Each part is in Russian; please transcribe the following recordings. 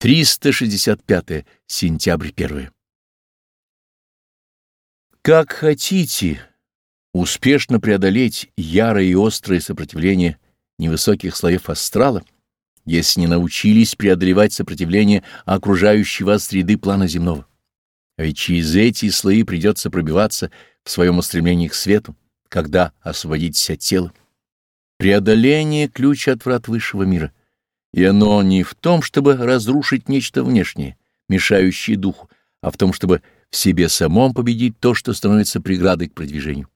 365 сентябрь 1. Как хотите успешно преодолеть ярое и острое сопротивление невысоких слоев астрала, если не научились преодолевать сопротивление окружающей вас среды плана земного. А ведь через эти слои придется пробиваться в своем устремлении к свету, когда освободитесь от тела. Преодоление — ключ от врат высшего мира. И оно не в том, чтобы разрушить нечто внешнее, мешающее духу, а в том, чтобы в себе самом победить то, что становится преградой к продвижению.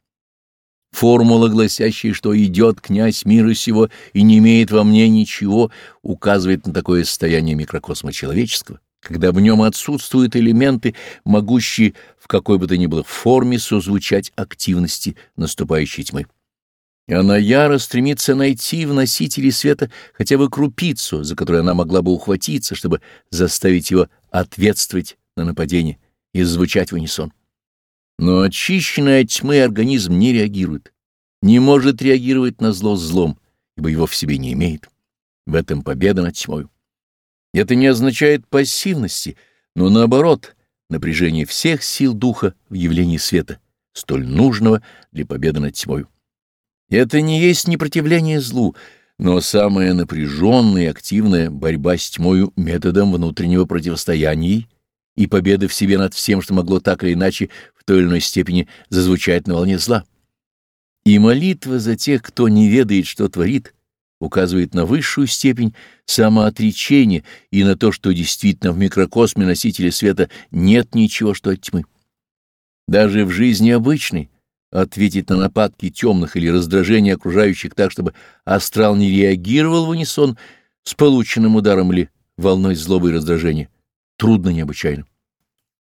Формула, гласящая, что идет князь мира сего и не имеет во мне ничего, указывает на такое состояние микрокосма человеческого, когда в нем отсутствуют элементы, могущие в какой бы то ни было форме созвучать активности наступающей тьмы. И она яро стремится найти в носителе света хотя бы крупицу, за которую она могла бы ухватиться, чтобы заставить его ответствовать на нападение и звучать в унисон. Но очищенный от тьмы организм не реагирует, не может реагировать на зло злом, ибо его в себе не имеет. В этом победа над тьмой. Это не означает пассивности, но наоборот, напряжение всех сил духа в явлении света, столь нужного для победы над тьмой. Это не есть непротивление злу, но самая напряженная и активная борьба с тьмою методом внутреннего противостояния и победы в себе над всем, что могло так или иначе в той или иной степени зазвучать на волне зла. И молитва за тех, кто не ведает, что творит, указывает на высшую степень самоотречения и на то, что действительно в микрокосме носителя света нет ничего, что от тьмы. Даже в жизни обычной, ответить на нападки темных или раздражение окружающих так, чтобы астрал не реагировал в унисон с полученным ударом или волной злобы и раздражения, трудно необычайно.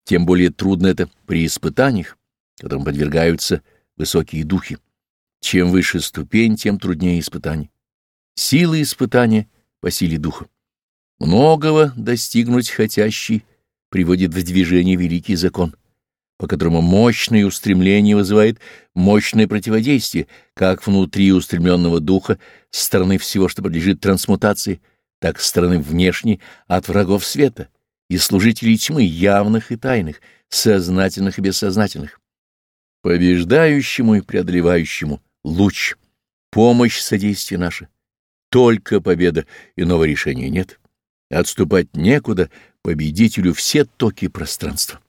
Тем более трудно это при испытаниях, которым подвергаются высокие духи. Чем выше ступень, тем труднее испытание. Сила испытания по силе духа. Многого достигнуть хотящий приводит в движение великий закон — по которому мощное устремление вызывает мощное противодействие, как внутри устремленного духа, с стороны всего, что подлежит трансмутации, так с стороны внешней от врагов света и служителей тьмы, явных и тайных, сознательных и бессознательных. Побеждающему и преодолевающему луч, помощь, содействие наше. Только победа, иного решения нет. Отступать некуда, победителю все токи пространства.